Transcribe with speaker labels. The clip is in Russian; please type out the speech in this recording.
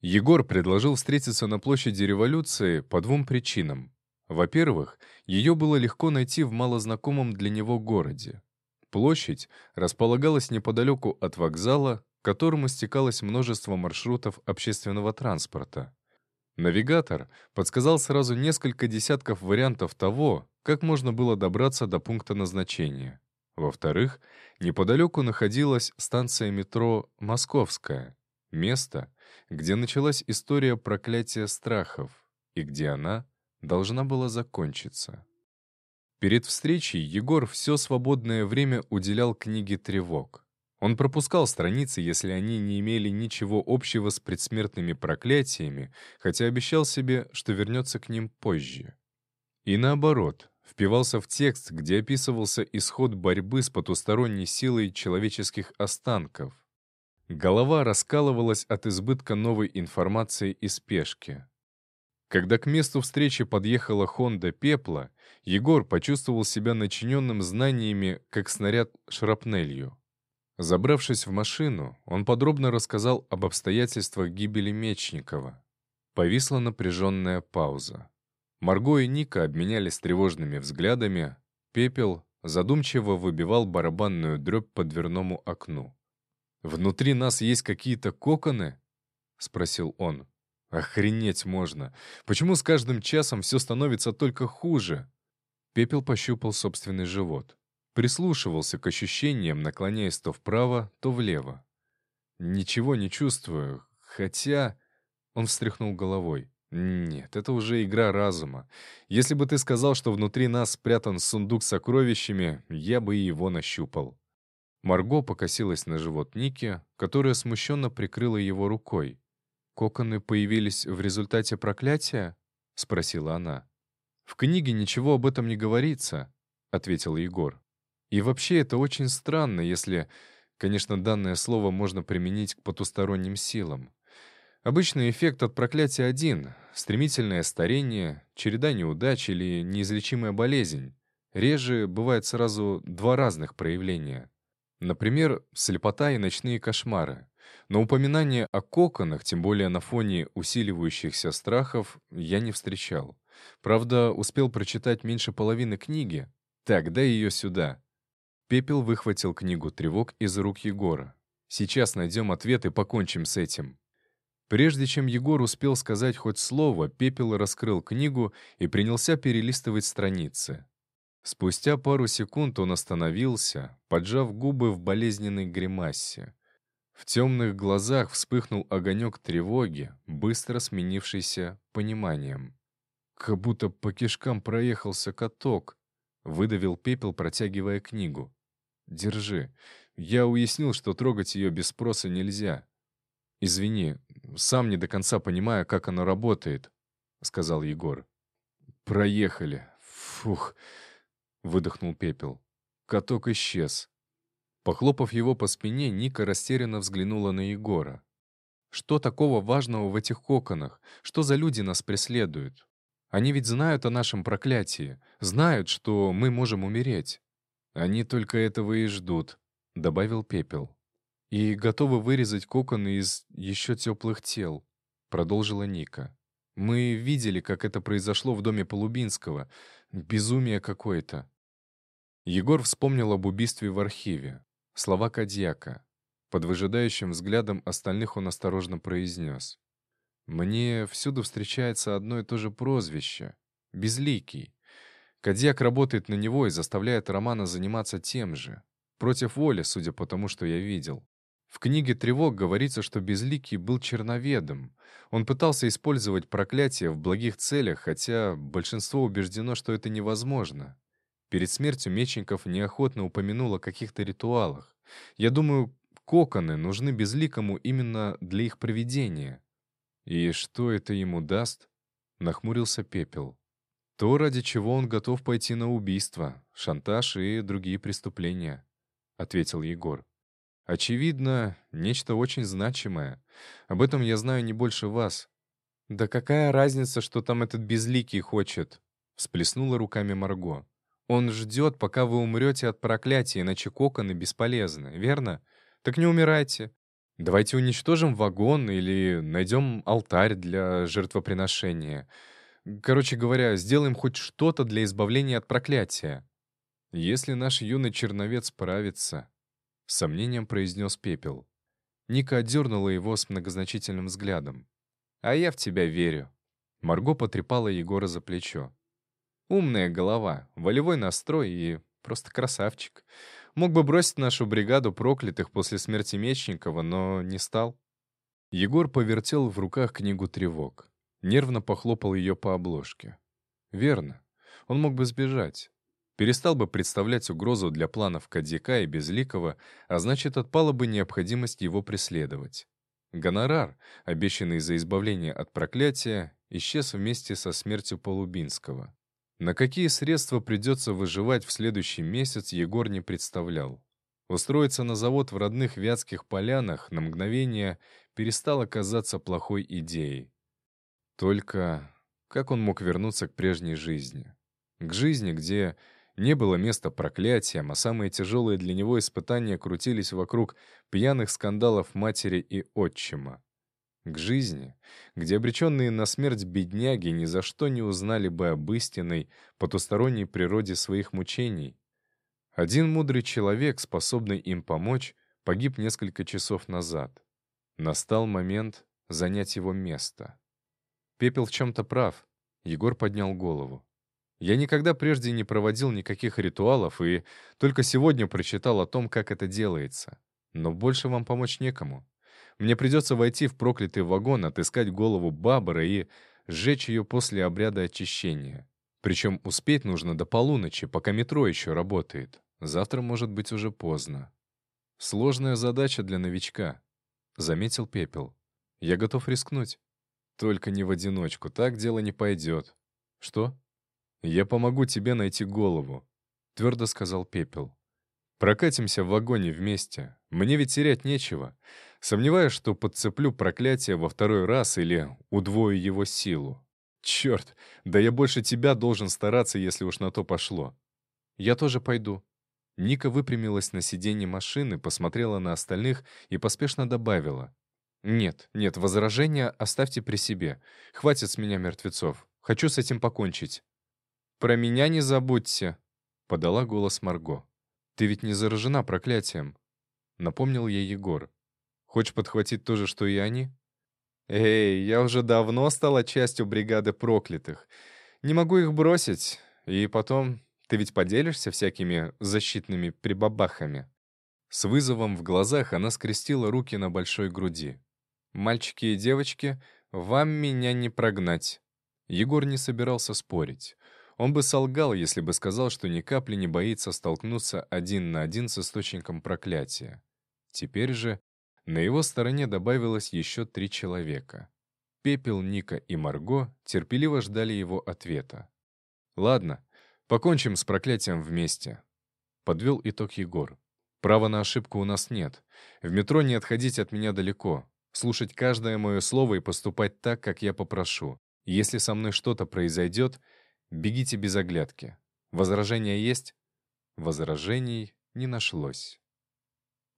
Speaker 1: Егор предложил встретиться на площади революции по двум причинам. Во-первых, ее было легко найти в малознакомом для него городе. Площадь располагалась неподалеку от вокзала, к которому стекалось множество маршрутов общественного транспорта. Навигатор подсказал сразу несколько десятков вариантов того, как можно было добраться до пункта назначения. Во-вторых, неподалеку находилась станция метро «Московская», место, где началась история проклятия страхов и где она должна была закончиться. Перед встречей Егор все свободное время уделял книге тревог. Он пропускал страницы, если они не имели ничего общего с предсмертными проклятиями, хотя обещал себе, что вернется к ним позже. И наоборот, впивался в текст, где описывался исход борьбы с потусторонней силой человеческих останков. Голова раскалывалась от избытка новой информации и спешки. Когда к месту встречи подъехала Хонда Пепла, Егор почувствовал себя начиненным знаниями, как снаряд шрапнелью. Забравшись в машину, он подробно рассказал об обстоятельствах гибели Мечникова. Повисла напряженная пауза. Марго и Ника обменялись тревожными взглядами. Пепел задумчиво выбивал барабанную дробь по дверному окну. «Внутри нас есть какие-то коконы?» — спросил он. «Охренеть можно! Почему с каждым часом все становится только хуже?» Пепел пощупал собственный живот. Прислушивался к ощущениям, наклоняясь то вправо, то влево. «Ничего не чувствую, хотя...» Он встряхнул головой. «Нет, это уже игра разума. Если бы ты сказал, что внутри нас спрятан сундук с сокровищами, я бы и его нащупал». Марго покосилась на живот Ники, которая смущенно прикрыла его рукой. «Коконы появились в результате проклятия?» — спросила она. «В книге ничего об этом не говорится», — ответил Егор. И вообще это очень странно, если, конечно, данное слово можно применить к потусторонним силам. Обычный эффект от проклятия один — стремительное старение, череда неудач или неизлечимая болезнь. Реже бывает сразу два разных проявления. Например, слепота и ночные кошмары. Но упоминания о коконах, тем более на фоне усиливающихся страхов, я не встречал. Правда, успел прочитать меньше половины книги. Так, дай ее сюда. Пепел выхватил книгу тревог из рук Егора. «Сейчас найдем ответ и покончим с этим». Прежде чем Егор успел сказать хоть слово, Пепел раскрыл книгу и принялся перелистывать страницы. Спустя пару секунд он остановился, поджав губы в болезненной гримасе. В темных глазах вспыхнул огонек тревоги, быстро сменившийся пониманием. «Как будто по кишкам проехался каток», — выдавил Пепел, протягивая книгу. «Держи. Я уяснил, что трогать ее без спроса нельзя. Извини, сам не до конца понимаю, как оно работает», — сказал Егор. «Проехали. Фух», — выдохнул Пепел. Каток исчез. Похлопав его по спине, Ника растерянно взглянула на Егора. «Что такого важного в этих коконах? Что за люди нас преследуют? Они ведь знают о нашем проклятии, знают, что мы можем умереть». «Они только этого и ждут», — добавил Пепел. «И готовы вырезать коконы из еще теплых тел», — продолжила Ника. «Мы видели, как это произошло в доме Полубинского. Безумие какое-то». Егор вспомнил об убийстве в архиве. Слова Кадьяка. Под выжидающим взглядом остальных он осторожно произнес. «Мне всюду встречается одно и то же прозвище — Безликий. Кадьяк работает на него и заставляет Романа заниматься тем же. Против воли, судя по тому, что я видел. В книге «Тревог» говорится, что Безликий был черноведом. Он пытался использовать проклятие в благих целях, хотя большинство убеждено, что это невозможно. Перед смертью Мечников неохотно упомянул о каких-то ритуалах. Я думаю, коконы нужны Безликому именно для их проведения. «И что это ему даст?» — нахмурился Пепел. То, ради чего он готов пойти на убийство, шантаж и другие преступления», — ответил Егор. «Очевидно, нечто очень значимое. Об этом я знаю не больше вас». «Да какая разница, что там этот безликий хочет?» — всплеснула руками Марго. «Он ждет, пока вы умрете от проклятия, иначе коконы бесполезны, верно? Так не умирайте. Давайте уничтожим вагон или найдем алтарь для жертвоприношения. Короче говоря, сделаем хоть что-то для избавления от проклятия. Если наш юный черновец справится, — с сомнением произнес Пепел. Ника отдернула его с многозначительным взглядом. «А я в тебя верю». Марго потрепала Егора за плечо. «Умная голова, волевой настрой и просто красавчик. Мог бы бросить нашу бригаду проклятых после смерти Мечникова, но не стал». Егор повертел в руках книгу тревог. Нервно похлопал ее по обложке. «Верно. Он мог бы сбежать. Перестал бы представлять угрозу для планов Кадьяка и Безликого, а значит, отпала бы необходимость его преследовать. Гонорар, обещанный за избавление от проклятия, исчез вместе со смертью Полубинского. На какие средства придется выживать в следующий месяц, Егор не представлял. Устроиться на завод в родных Вятских полянах на мгновение перестало казаться плохой идеей. Только как он мог вернуться к прежней жизни? К жизни, где не было места проклятиям, а самые тяжелые для него испытания крутились вокруг пьяных скандалов матери и отчима. К жизни, где обреченные на смерть бедняги ни за что не узнали бы об истинной, потусторонней природе своих мучений. Один мудрый человек, способный им помочь, погиб несколько часов назад. Настал момент занять его место. Пепел в чем-то прав. Егор поднял голову. Я никогда прежде не проводил никаких ритуалов и только сегодня прочитал о том, как это делается. Но больше вам помочь некому. Мне придется войти в проклятый вагон, отыскать голову Бабара и сжечь ее после обряда очищения. Причем успеть нужно до полуночи, пока метро еще работает. Завтра может быть уже поздно. Сложная задача для новичка, — заметил Пепел. Я готов рискнуть. Только не в одиночку, так дело не пойдет. Что? «Я помогу тебе найти голову», — твердо сказал Пепел. «Прокатимся в вагоне вместе. Мне ведь терять нечего. Сомневаюсь, что подцеплю проклятие во второй раз или удвою его силу. Черт, да я больше тебя должен стараться, если уж на то пошло. Я тоже пойду». Ника выпрямилась на сиденье машины, посмотрела на остальных и поспешно добавила. «Нет, нет, возражения оставьте при себе. Хватит с меня мертвецов. Хочу с этим покончить». «Про меня не забудьте», — подала голос Марго. «Ты ведь не заражена проклятием», — напомнил ей Егор. «Хочешь подхватить то же, что и они?» «Эй, я уже давно стала частью бригады проклятых. Не могу их бросить. И потом, ты ведь поделишься всякими защитными прибабахами?» С вызовом в глазах она скрестила руки на большой груди. «Мальчики и девочки, вам меня не прогнать». Егор не собирался спорить. Он бы солгал, если бы сказал, что ни капли не боится столкнуться один на один с источником проклятия. Теперь же на его стороне добавилось еще три человека. Пепел, Ника и Марго терпеливо ждали его ответа. «Ладно, покончим с проклятием вместе», — подвел итог Егор. «Права на ошибку у нас нет. В метро не отходить от меня далеко, слушать каждое мое слово и поступать так, как я попрошу. Если со мной что-то произойдет, Бегите без оглядки. Возражения есть? Возражений не нашлось.